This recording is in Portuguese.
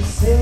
você.